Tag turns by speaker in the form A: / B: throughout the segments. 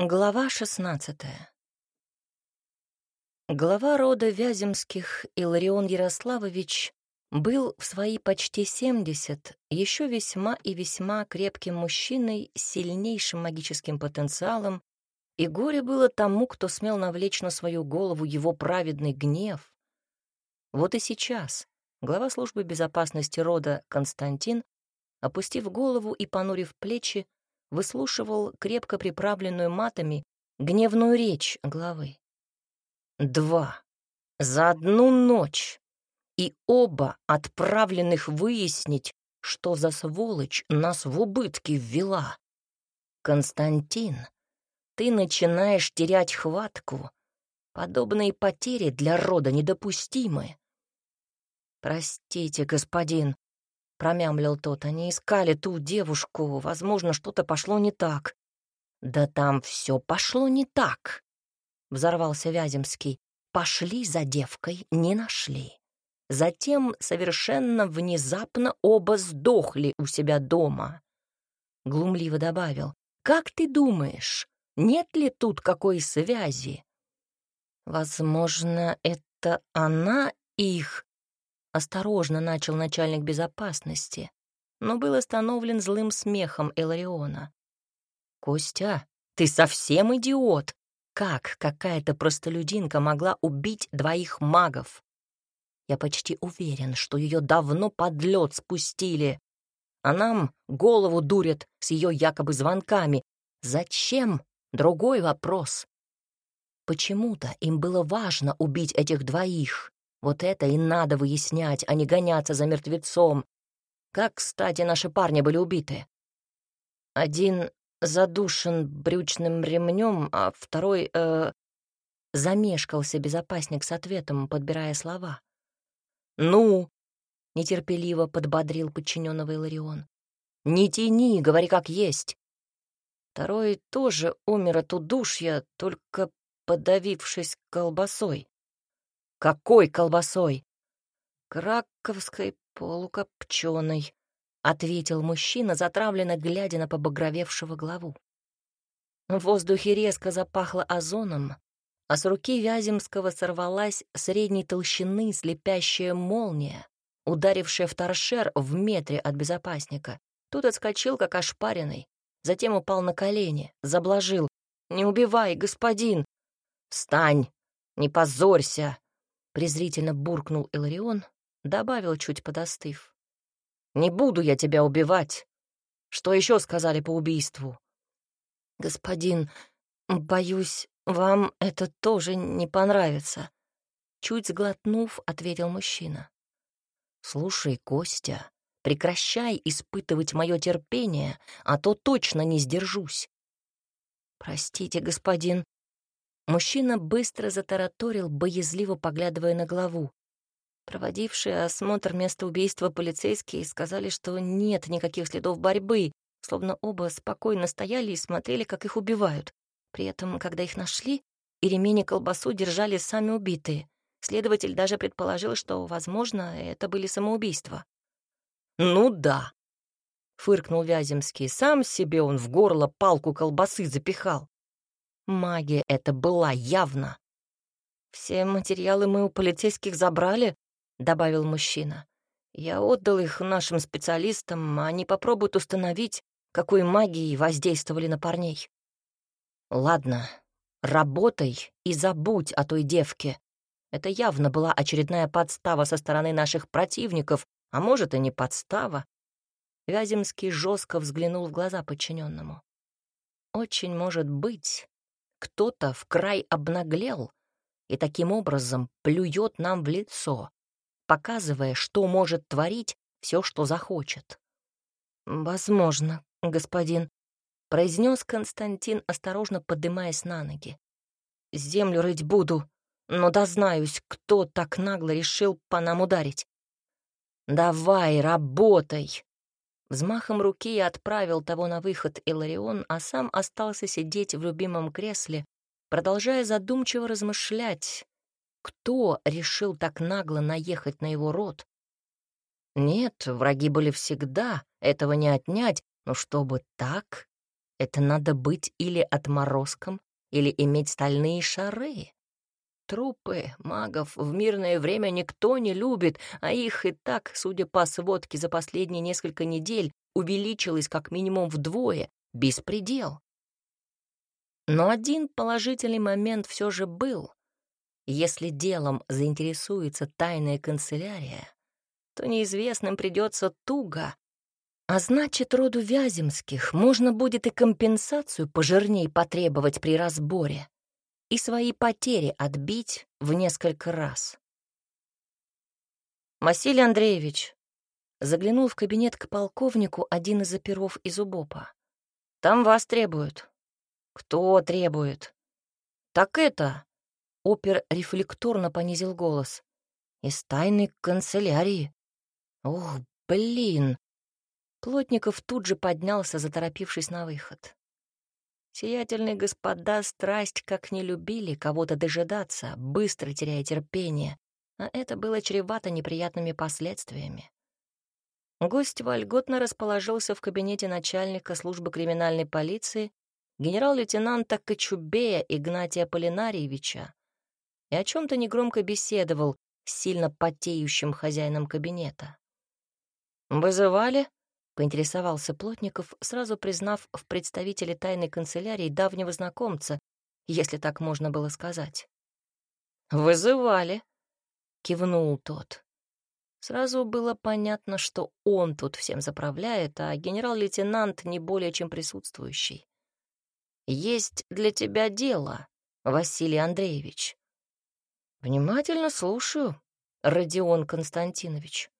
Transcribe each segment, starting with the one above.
A: Глава шестнадцатая. Глава рода Вяземских Иларион Ярославович был в свои почти семьдесят еще весьма и весьма крепким мужчиной с сильнейшим магическим потенциалом, и горе было тому, кто смел навлечь на свою голову его праведный гнев. Вот и сейчас глава службы безопасности рода Константин, опустив голову и понурив плечи, выслушивал крепко приправленную матами гневную речь главы. Два. За одну ночь. И оба отправленных выяснить, что за сволочь нас в убытки ввела. Константин, ты начинаешь терять хватку. Подобные потери для рода недопустимы. Простите, господин, промямлил тот. Они искали ту девушку. Возможно, что-то пошло не так. Да там все пошло не так, взорвался Вяземский. Пошли за девкой, не нашли. Затем совершенно внезапно оба сдохли у себя дома. Глумливо добавил. «Как ты думаешь, нет ли тут какой связи?» «Возможно, это она их Осторожно начал начальник безопасности, но был остановлен злым смехом Элариона. «Костя, ты совсем идиот! Как какая-то простолюдинка могла убить двоих магов? Я почти уверен, что ее давно под лед спустили, а нам голову дурят с ее якобы звонками. Зачем? Другой вопрос. Почему-то им было важно убить этих двоих, вот это и надо выяснять, а не гоняться за мертвецом. Как, кстати, наши парни были убиты? Один задушен брючным ремнем, а второй... Э, замешкался безопасник с ответом, подбирая слова. «Ну?» — нетерпеливо подбодрил подчиненного Иларион. «Не тяни, говори как есть». Второй тоже умер от удушья, только подавившись колбасой. «Какой колбасой?» «Краковской полукопченой», — ответил мужчина, затравленно глядя на побагровевшего главу. В воздухе резко запахло озоном, а с руки Вяземского сорвалась средней толщины слепящая молния, ударившая в торшер в метре от безопасника. Тут отскочил, как ошпаренный, затем упал на колени, заблажил. «Не убивай, господин!» «Встань! Не позорься!» Презрительно буркнул Иларион, добавил, чуть подостыв. «Не буду я тебя убивать. Что еще сказали по убийству?» «Господин, боюсь, вам это тоже не понравится», — чуть сглотнув, ответил мужчина. «Слушай, Костя, прекращай испытывать мое терпение, а то точно не сдержусь». «Простите, господин, Мужчина быстро затараторил, боязливо поглядывая на главу. Проводившие осмотр места убийства полицейские сказали, что нет никаких следов борьбы, словно оба спокойно стояли и смотрели, как их убивают. При этом, когда их нашли, и ремень и колбасу держали сами убитые. Следователь даже предположил, что, возможно, это были самоубийства. «Ну да», — фыркнул Вяземский, — «сам себе он в горло палку колбасы запихал. Магия это была явно. «Все материалы мы у полицейских забрали», — добавил мужчина. «Я отдал их нашим специалистам, они попробуют установить, какой магией воздействовали на парней». «Ладно, работай и забудь о той девке. Это явно была очередная подстава со стороны наших противников, а может, и не подстава». Вяземский жестко взглянул в глаза подчиненному. «Очень может быть, кто-то в край обнаглел и таким образом плюет нам в лицо, показывая, что может творить все, что захочет. «Возможно, господин», — произнес Константин, осторожно поднимаясь на ноги. «Землю рыть буду, но дознаюсь, кто так нагло решил по нам ударить». «Давай, работай!» Взмахом руки я отправил того на выход Иларион, а сам остался сидеть в любимом кресле, продолжая задумчиво размышлять, кто решил так нагло наехать на его род. Нет, враги были всегда, этого не отнять, но чтобы так? Это надо быть или отморозком, или иметь стальные шары. Трупы магов в мирное время никто не любит, а их и так, судя по сводке за последние несколько недель, увеличилось как минимум вдвое. Беспредел. Но один положительный момент все же был. Если делом заинтересуется тайная канцелярия, то неизвестным придется туго. А значит, роду Вяземских можно будет и компенсацию пожирней потребовать при разборе, и свои потери отбить в несколько раз. Василий Андреевич заглянул в кабинет к полковнику один из оперов из УБОПа. «Там вас требуют». «Кто требует?» «Так это...» Опер рефлекторно понизил голос. «Из тайной канцелярии». «Ох, блин!» Плотников тут же поднялся, заторопившись на выход. Сиятельные господа страсть как не любили кого-то дожидаться, быстро теряя терпение, а это было чревато неприятными последствиями. Гость вольготно расположился в кабинете начальника службы криминальной полиции генерал-лейтенанта Кочубея Игнатия Полинариевича и о чем-то негромко беседовал с сильно потеющим хозяином кабинета. «Вызывали?» — поинтересовался Плотников, сразу признав в представителе тайной канцелярии давнего знакомца, если так можно было сказать. «Вызывали», — кивнул тот. Сразу было понятно, что он тут всем заправляет, а генерал-лейтенант не более чем присутствующий. «Есть для тебя дело, Василий Андреевич». «Внимательно слушаю, Родион Константинович».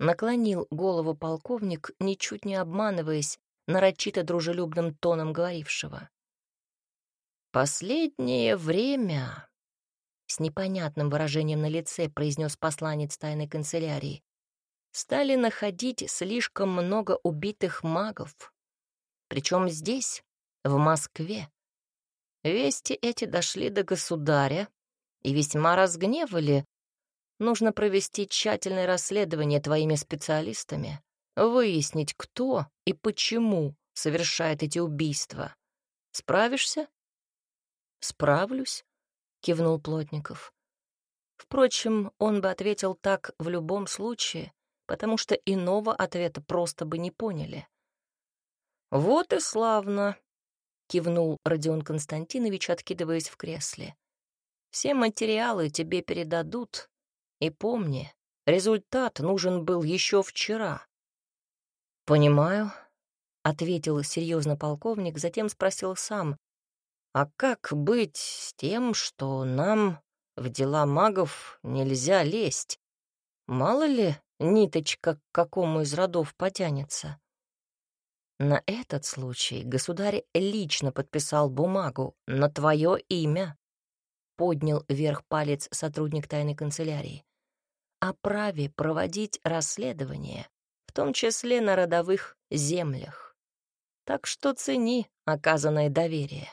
A: Наклонил голову полковник, ничуть не обманываясь, нарочито дружелюбным тоном говорившего. «Последнее время с непонятным выражением на лице произнес посланец тайной канцелярии, стали находить слишком много убитых магов. Причем здесь, в Москве. Вести эти дошли до государя и весьма разгневали. Нужно провести тщательное расследование твоими специалистами, выяснить, кто и почему совершает эти убийства. Справишься? Справлюсь, — кивнул Плотников. Впрочем, он бы ответил так в любом случае, потому что иного ответа просто бы не поняли. «Вот и славно», — кивнул Родион Константинович, откидываясь в кресле. «Все материалы тебе передадут, и помни, результат нужен был еще вчера». «Понимаю», — ответил серьезно полковник, затем спросил сам, а как быть с тем, что нам в дела магов нельзя лезть? Мало ли, ниточка к какому из родов потянется. На этот случай государь лично подписал бумагу на твое имя, поднял вверх палец сотрудник тайной канцелярии, о праве проводить расследование, в том числе на родовых землях. Так что цени оказанное доверие.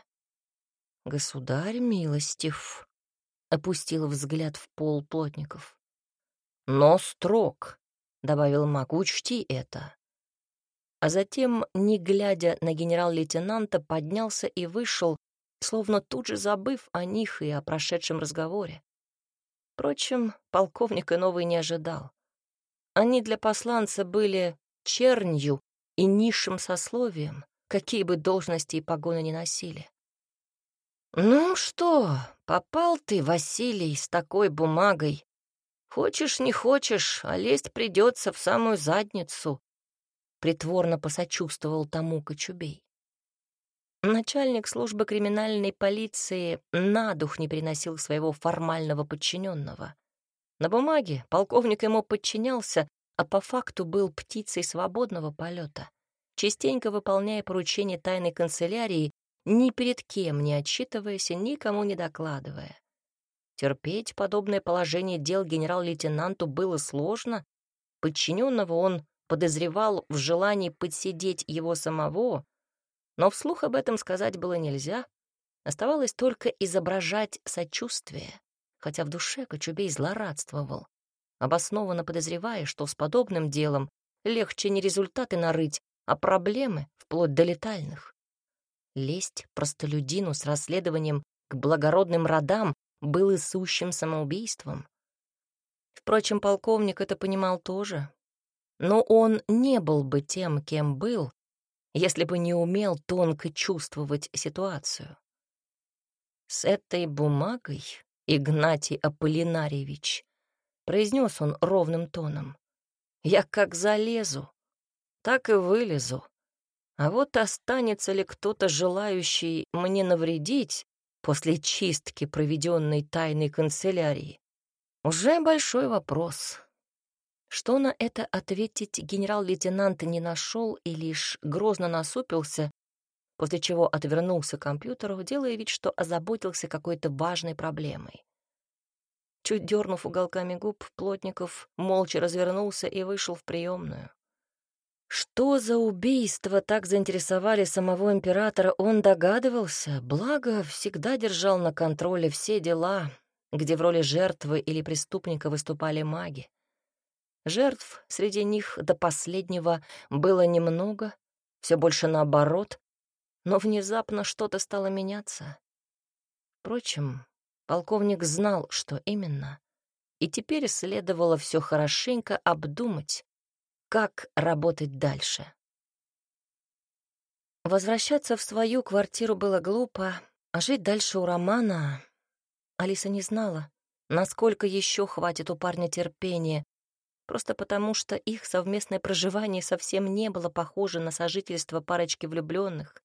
A: «Государь милостив», — опустил взгляд в пол плотников. «Но строг», — добавил маг, — «учти это». А затем, не глядя на генерал-лейтенанта, поднялся и вышел, словно тут же забыв о них и о прошедшем разговоре. Впрочем, полковник и не ожидал. Они для посланца были чернью и низшим сословием, какие бы должности и погоны ни носили. «Ну что, попал ты, Василий, с такой бумагой. Хочешь, не хочешь, а лезть придется в самую задницу», — притворно посочувствовал тому Кочубей. Начальник службы криминальной полиции на дух не приносил своего формального подчиненного. На бумаге полковник ему подчинялся, а по факту был птицей свободного полета, частенько выполняя поручения тайной канцелярии ни перед кем не отчитываясь и никому не докладывая. Терпеть подобное положение дел генерал-лейтенанту было сложно. Подчиненного он подозревал в желании подсидеть его самого, но вслух об этом сказать было нельзя. Оставалось только изображать сочувствие, хотя в душе Кочубей злорадствовал, обоснованно подозревая, что с подобным делом легче не результаты нарыть, а проблемы, вплоть до летальных. Лезть простолюдину с расследованием к благородным родам было сущим самоубийством. Впрочем, полковник это понимал тоже. Но он не был бы тем, кем был, если бы не умел тонко чувствовать ситуацию. С этой бумагой, Игнатий Аполлинарьевич, произнес он ровным тоном, я как залезу, так и вылезу. А вот останется ли кто-то, желающий мне навредить после чистки, проведенной тайной канцелярии, уже большой вопрос. Что на это ответить генерал-лейтенант не нашел и лишь грозно насупился, после чего отвернулся к компьютеру, делая вид, что озаботился какой-то важной проблемой. Чуть дернув уголками губ, Плотников молча развернулся и вышел в приемную. Что за убийство так заинтересовали самого императора, он догадывался, благо всегда держал на контроле все дела, где в роли жертвы или преступника выступали маги. Жертв среди них до последнего было немного, все больше наоборот, но внезапно что-то стало меняться. Впрочем, полковник знал, что именно, и теперь следовало все хорошенько обдумать, как работать дальше. Возвращаться в свою квартиру было глупо, а жить дальше у Романа Алиса не знала, насколько еще хватит у парня терпения, просто потому что их совместное проживание совсем не было похоже на сожительство парочки влюбленных,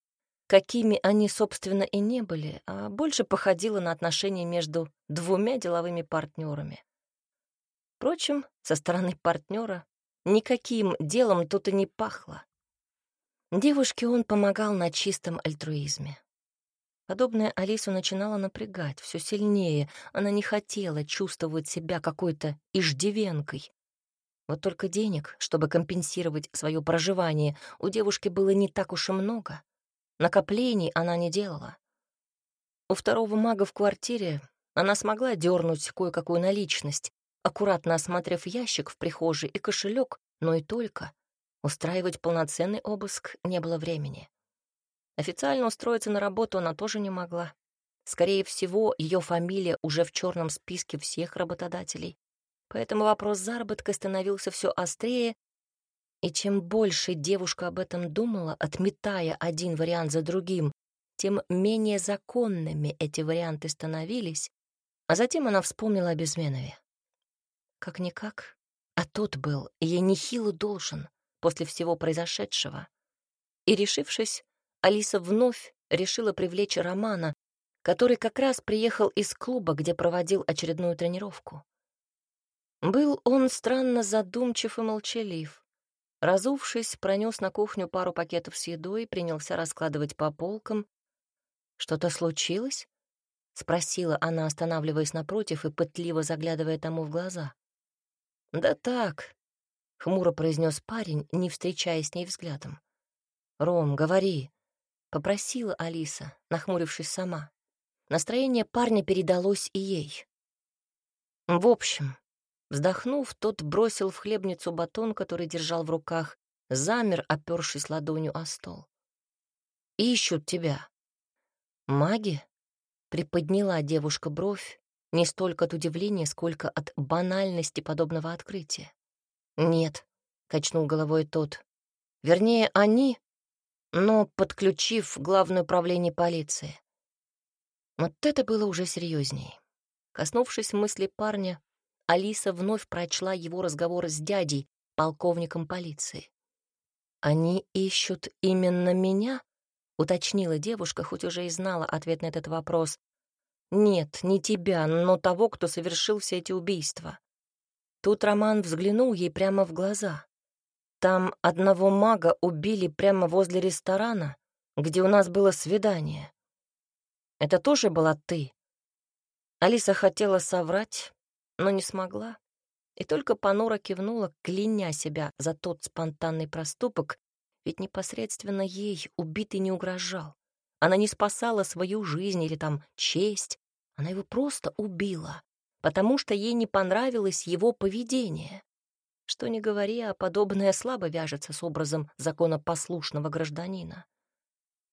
A: какими они, собственно, и не были, а больше походило на отношения между двумя деловыми партнерами. Впрочем, со стороны партнера Никаким делом тут и не пахло. Девушке он помогал на чистом альтруизме. Подобное Алису начинало напрягать все сильнее. Она не хотела чувствовать себя какой-то иждивенкой. Вот только денег, чтобы компенсировать свое проживание, у девушки было не так уж и много. Накоплений она не делала. У второго мага в квартире она смогла дернуть кое-какую наличность, аккуратно осмотрев ящик в прихожей и кошелек, но и только. Устраивать полноценный обыск не было времени. Официально устроиться на работу она тоже не могла. Скорее всего, ее фамилия уже в черном списке всех работодателей. Поэтому вопрос заработка становился все острее, и чем больше девушка об этом думала, отметая один вариант за другим, тем менее законными эти варианты становились, а затем она вспомнила о Безменове. Как-никак, а тот был ей нехило должен после всего произошедшего. И, решившись, Алиса вновь решила привлечь Романа, который как раз приехал из клуба, где проводил очередную тренировку. Был он странно задумчив и молчалив. Разувшись, пронес на кухню пару пакетов с едой, принялся раскладывать по полкам. «Что-то случилось?» — спросила она, останавливаясь напротив и пытливо заглядывая тому в глаза. «Да так», — хмуро произнес парень, не встречаясь с ней взглядом. «Ром, говори», — попросила Алиса, нахмурившись сама. Настроение парня передалось и ей. В общем, вздохнув, тот бросил в хлебницу батон, который держал в руках, замер, опершись ладонью о стол. «Ищут тебя». «Маги?» — приподняла девушка бровь, не столько от удивления, сколько от банальности подобного открытия. «Нет», — качнул головой тот. «Вернее, они, но подключив главное управление полиции». Вот это было уже серьезней. Коснувшись мысли парня, Алиса вновь прочла его разговор с дядей, полковником полиции. «Они ищут именно меня?» — уточнила девушка, хоть уже и знала ответ на этот вопрос, нет, не тебя, но того, кто совершил все эти убийства. Тут Роман взглянул ей прямо в глаза. Там одного мага убили прямо возле ресторана, где у нас было свидание. Это тоже была ты? Алиса хотела соврать, но не смогла. И только понуро кивнула, кляня себя за тот спонтанный проступок, ведь непосредственно ей убитый не угрожал. Она не спасала свою жизнь или там честь, она его просто убила, потому что ей не понравилось его поведение. Что ни говори, а подобное слабо вяжется с образом законопослушного гражданина.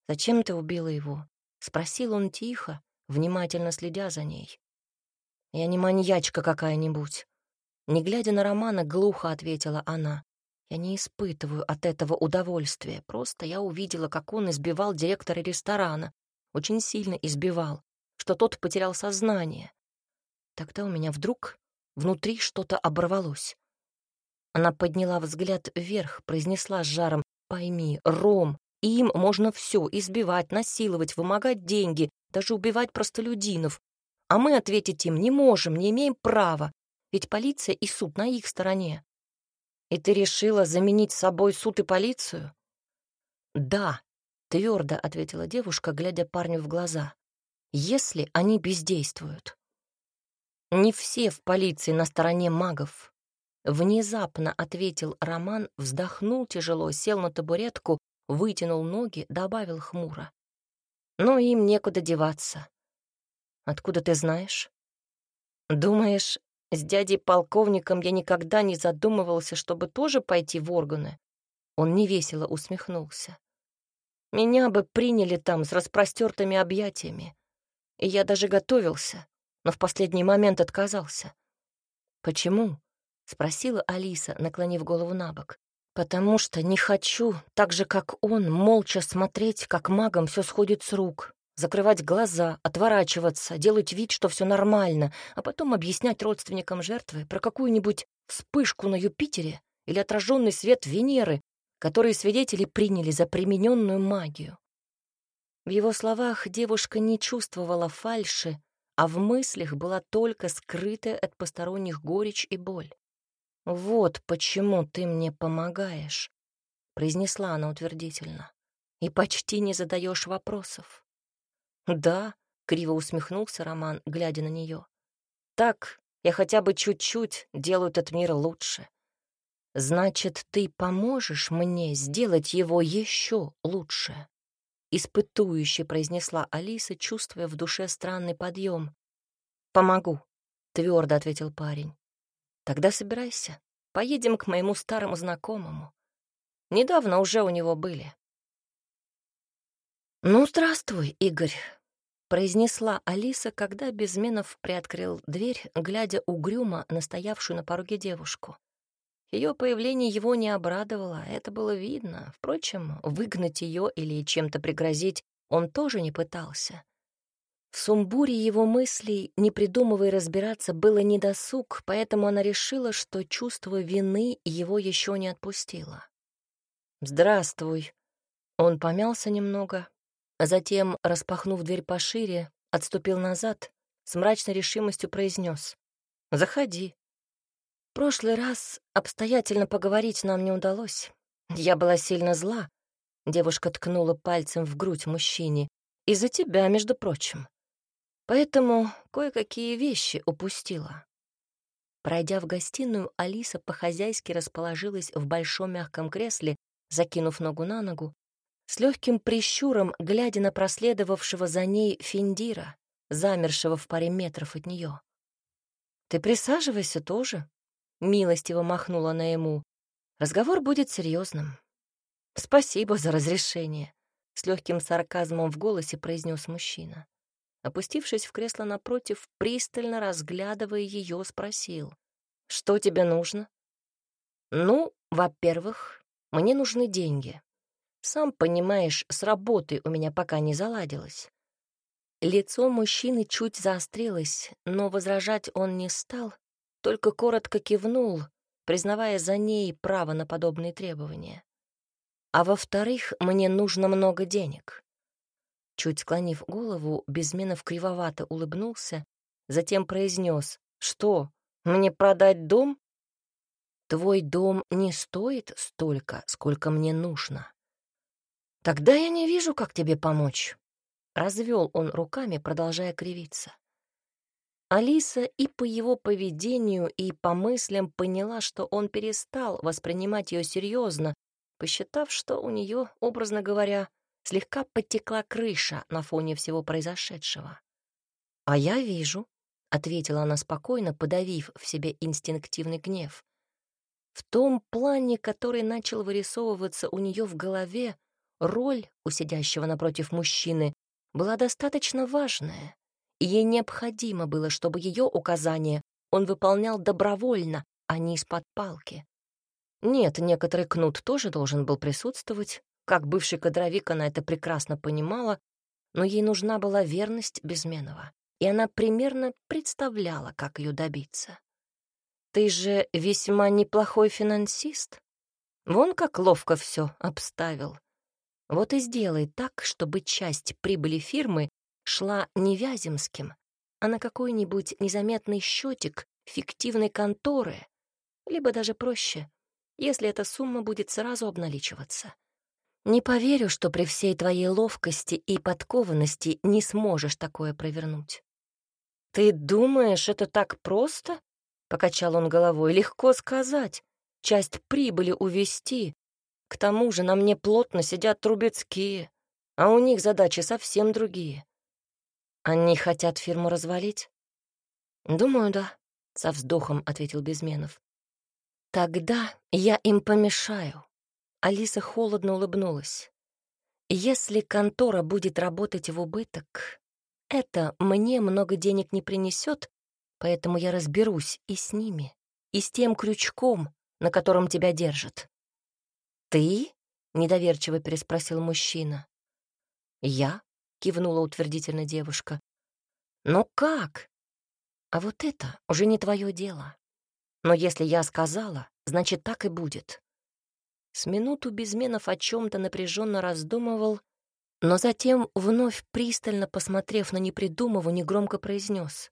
A: «Зачем ты убила его?» — спросил он тихо, внимательно следя за ней. «Я не маньячка какая-нибудь». Не глядя на Романа, глухо ответила она. «Я не испытываю от этого удовольствия. Просто я увидела, как он избивал директора ресторана. Очень сильно избивал, что тот потерял сознание. Тогда у меня вдруг внутри что-то оборвалось. Она подняла взгляд вверх, произнесла с жаром «Пойми, Ром, им можно все избивать, насиловать, вымогать деньги, даже убивать простолюдинов. А мы ответить им не можем, не имеем права, ведь полиция и суд на их стороне. И ты решила заменить собой суд и полицию? Да, твердо ответила девушка, глядя парню в глаза. Если они бездействуют. Не все в полиции на стороне магов. Внезапно ответил Роман, вздохнул тяжело, сел на табуретку, вытянул ноги, добавил хмуро. Но им некуда деваться. Откуда ты знаешь? Думаешь, с дядей-полковником я никогда не задумывался, чтобы тоже пойти в органы? Он невесело усмехнулся. Меня бы приняли там с распростертыми объятиями. И я даже готовился, но в последний момент отказался. Почему? — спросила Алиса, наклонив голову на бок. «Потому что не хочу, так же, как он, молча смотреть, как магам все сходит с рук, закрывать глаза, отворачиваться, делать вид, что все нормально, а потом объяснять родственникам жертвы про какую-нибудь вспышку на Юпитере или отраженный свет Венеры, которые свидетели приняли за примененную магию. В его словах девушка не чувствовала фальши, а в мыслях была только скрытая от посторонних горечь и боль. «Вот почему ты мне помогаешь», — произнесла она утвердительно, «и почти не задаешь вопросов». «Да», — криво усмехнулся Роман, глядя на нее. «Так я хотя бы чуть-чуть делаю этот мир лучше. Значит, ты поможешь мне сделать его еще лучше?» Испытующе произнесла Алиса, чувствуя в душе странный подъем. «Помогу», — твердо ответил парень. Тогда собирайся, поедем к моему старому знакомому. Недавно уже у него были. «Ну, здравствуй, Игорь», — произнесла Алиса, когда Безменов приоткрыл дверь, глядя угрюмо на стоявшую на пороге девушку. Ее появление его не обрадовало, это было видно. Впрочем, выгнать ее или чем-то пригрозить он тоже не пытался. В сумбуре его мыслей, не придумывая разбираться, было недосуг, поэтому она решила, что чувство вины его еще не отпустило. «Здравствуй». Он помялся немного, а затем, распахнув дверь пошире, отступил назад, с мрачной решимостью произнес. «Заходи». В прошлый раз обстоятельно поговорить нам не удалось. Я была сильно зла. Девушка ткнула пальцем в грудь мужчине. «Из-за тебя, между прочим. Поэтому кое-какие вещи упустила. Пройдя в гостиную, Алиса по-хозяйски расположилась в большом мягком кресле, закинув ногу на ногу, с легким прищуром, глядя на проследовавшего за ней Финдира, замершего в паре метров от нее. «Ты присаживайся тоже», — милостиво махнула она ему. «Разговор будет серьезным. «Спасибо за разрешение», — с легким сарказмом в голосе произнес мужчина опустившись в кресло напротив, пристально разглядывая ее, спросил. «Что тебе нужно?» «Ну, во-первых, мне нужны деньги. Сам понимаешь, с работы у меня пока не заладилось». Лицо мужчины чуть заострилось, но возражать он не стал, только коротко кивнул, признавая за ней право на подобные требования. А во-вторых, мне нужно много денег. Чуть склонив голову, Безменов кривовато улыбнулся, затем произнес «Что, мне продать дом?» «Твой дом не стоит столько, сколько мне нужно». «Тогда я не вижу, как тебе помочь», — развел он руками, продолжая кривиться. Алиса и по его поведению, и по мыслям поняла, что он перестал воспринимать ее серьезно, посчитав, что у нее, образно говоря, слегка подтекла крыша на фоне всего произошедшего. «А я вижу», — ответила она спокойно, подавив в себе инстинктивный гнев. В том плане, который начал вырисовываться у нее в голове, роль у сидящего напротив мужчины была достаточно важная, и ей необходимо было, чтобы ее указания он выполнял добровольно, а не из-под палки. Нет, некоторый кнут тоже должен был присутствовать, как бывший кадровик она это прекрасно понимала, но ей нужна была верность Безменова, и она примерно представляла, как ее добиться. «Ты же весьма неплохой финансист. Вон как ловко все обставил. Вот и сделай так, чтобы часть прибыли фирмы шла не Вяземским, а на какой-нибудь незаметный счетик фиктивной конторы, либо даже проще, если эта сумма будет сразу обналичиваться. Не поверю, что при всей твоей ловкости и подкованности не сможешь такое провернуть. «Ты думаешь, это так просто?» — покачал он головой. «Легко сказать. Часть прибыли увести. К тому же на мне плотно сидят трубецкие, а у них задачи совсем другие. Они хотят фирму развалить? Думаю, да, со вздохом ответил Безменов. Тогда я им помешаю. Алиса холодно улыбнулась. Если контора будет работать в убыток, это мне много денег не принесет, поэтому я разберусь и с ними, и с тем крючком, на котором тебя держат. «Ты?» — недоверчиво переспросил мужчина. «Я?» кивнула утвердительно девушка. Но как? А вот это уже не твое дело. Но если я сказала, значит, так и будет. С минуту Безменов о чем-то напряженно раздумывал, но затем, вновь пристально посмотрев на непридумыву, негромко произнес.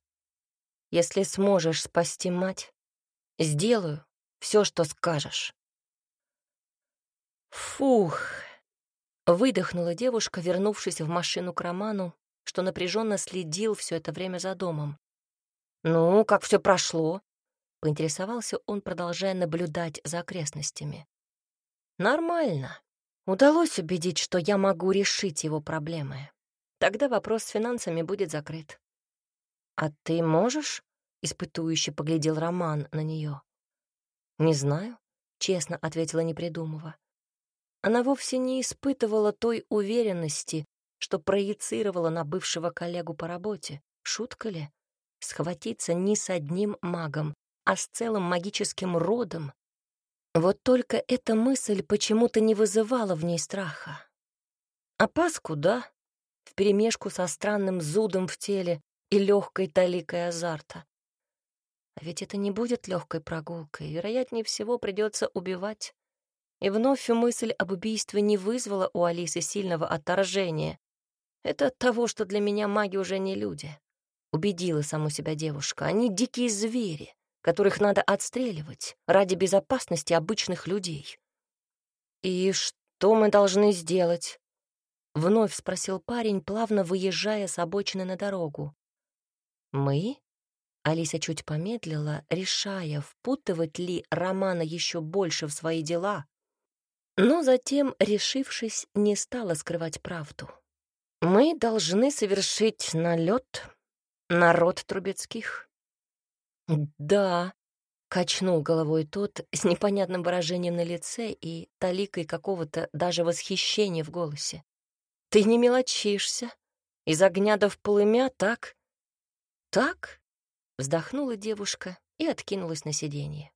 A: «Если сможешь спасти мать, сделаю все, что скажешь». Фух, Выдохнула девушка, вернувшись в машину к Роману, что напряженно следил все это время за домом. «Ну, как все прошло?» — поинтересовался он, продолжая наблюдать за окрестностями. «Нормально. Удалось убедить, что я могу решить его проблемы. Тогда вопрос с финансами будет закрыт». «А ты можешь?» — испытующе поглядел Роман на нее. «Не знаю», — честно ответила, не придумывая. Она вовсе не испытывала той уверенности, что проецировала на бывшего коллегу по работе. Шутка ли? Схватиться не с одним магом, а с целым магическим родом. Вот только эта мысль почему-то не вызывала в ней страха. Опаску, да, вперемешку со странным зудом в теле и легкой таликой азарта. А ведь это не будет легкой прогулкой, вероятнее всего придется убивать. И вновь мысль об убийстве не вызвала у Алисы сильного отторжения. Это от того, что для меня маги уже не люди. Убедила саму себя девушка. Они дикие звери, которых надо отстреливать ради безопасности обычных людей. «И что мы должны сделать?» — вновь спросил парень, плавно выезжая с обочины на дорогу. «Мы?» Алиса чуть помедлила, решая, впутывать ли Романа еще больше в свои дела, но затем, решившись, не стала скрывать правду. «Мы должны совершить налет на род Трубецких». «Да», — качнул головой тот с непонятным выражением на лице и таликой какого-то даже восхищения в голосе. «Ты не мелочишься. Из огня до в полымя, так?» «Так?» — вздохнула девушка и откинулась на сиденье.